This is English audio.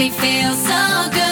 me feel so good.